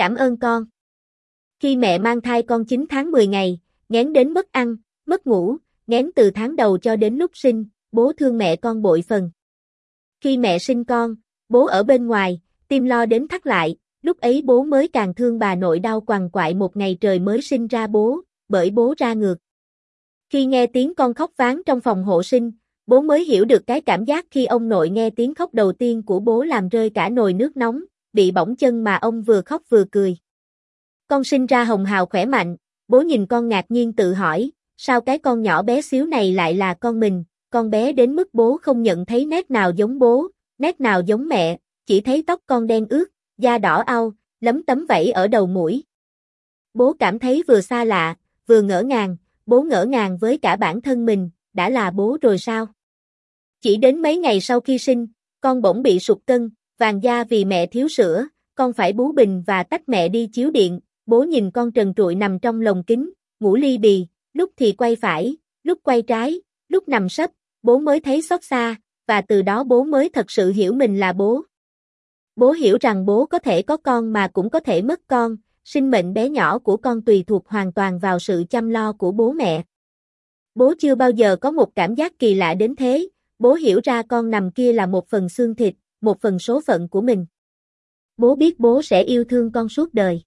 Cảm ơn con. Khi mẹ mang thai con 9 tháng 10 ngày, ngén đến mất ăn, mất ngủ, ngén từ tháng đầu cho đến lúc sinh, bố thương mẹ con bội phần. Khi mẹ sinh con, bố ở bên ngoài, tim lo đến thắt lại, lúc ấy bố mới càng thương bà nội đau quằn quại một ngày trời mới sinh ra bố, bởi bố ra ngược. Khi nghe tiếng con khóc ván trong phòng hộ sinh, bố mới hiểu được cái cảm giác khi ông nội nghe tiếng khóc đầu tiên của bố làm rơi cả nồi nước nóng, bị bỏng chân mà ông vừa khóc vừa cười. Con sinh ra hồng hào khỏe mạnh, bố nhìn con ngạc nhiên tự hỏi, sao cái con nhỏ bé xíu này lại là con mình, con bé đến mức bố không nhận thấy nét nào giống bố, nét nào giống mẹ, chỉ thấy tóc con đen ướt, da đỏ au, lấm tấm vẫy ở đầu mũi. Bố cảm thấy vừa xa lạ, vừa ngỡ ngàng, bố ngỡ ngàng với cả bản thân mình, đã là bố rồi sao? Chỉ đến mấy ngày sau khi sinh, con bỗng bị sụt cân, vàng da vì mẹ thiếu sữa, con phải bú bình và tách mẹ đi chiếu điện, bố nhìn con trần trụi nằm trong lồng kính, ngủ ly bì, lúc thì quay phải, lúc quay trái, lúc nằm sấp, bố mới thấy xót xa, và từ đó bố mới thật sự hiểu mình là bố. Bố hiểu rằng bố có thể có con mà cũng có thể mất con, sinh mệnh bé nhỏ của con tùy thuộc hoàn toàn vào sự chăm lo của bố mẹ. Bố chưa bao giờ có một cảm giác kỳ lạ đến thế, bố hiểu ra con nằm kia là một phần xương thịt, một phần số phận của mình. Bố biết bố sẽ yêu thương con suốt đời.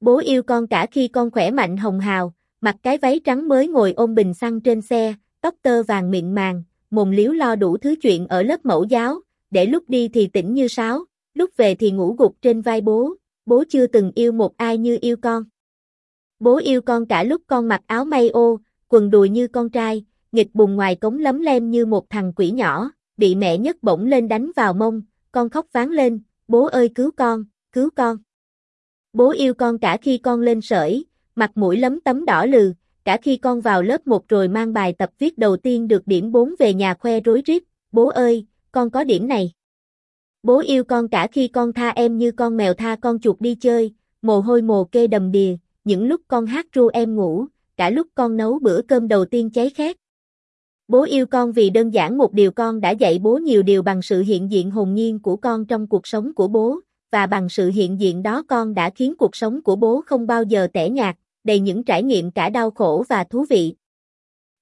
Bố yêu con cả khi con khỏe mạnh hồng hào, mặc cái váy trắng mới ngồi ôm bình xăng trên xe, tóc tơ vàng mịn màng, mồm liếu lo đủ thứ chuyện ở lớp mẫu giáo, để lúc đi thì tỉnh như sáo, lúc về thì ngủ gục trên vai bố, bố chưa từng yêu một ai như yêu con. Bố yêu con cả lúc con mặc áo may ô, quần đùi như con trai, nghịch bùng ngoài cống lấm lem như một thằng quỷ nhỏ, bị mẹ nhấc bổng lên đánh vào mông, con khóc ván lên, bố ơi cứu con, cứu con. Bố yêu con cả khi con lên sởi, mặt mũi lấm tấm đỏ lừ, cả khi con vào lớp 1 rồi mang bài tập viết đầu tiên được điểm 4 về nhà khoe rối rít, bố ơi, con có điểm này. Bố yêu con cả khi con tha em như con mèo tha con chuột đi chơi, mồ hôi mồ kê đầm đìa, những lúc con hát ru em ngủ, cả lúc con nấu bữa cơm đầu tiên cháy khét. Bố yêu con vì đơn giản một điều con đã dạy bố nhiều điều bằng sự hiện diện hồn nhiên của con trong cuộc sống của bố, và bằng sự hiện diện đó con đã khiến cuộc sống của bố không bao giờ tẻ nhạt, đầy những trải nghiệm cả đau khổ và thú vị.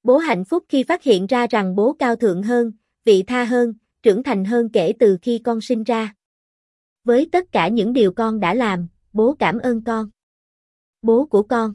Bố hạnh phúc khi phát hiện ra rằng bố cao thượng hơn, vị tha hơn, trưởng thành hơn kể từ khi con sinh ra. Với tất cả những điều con đã làm, bố cảm ơn con. Bố của con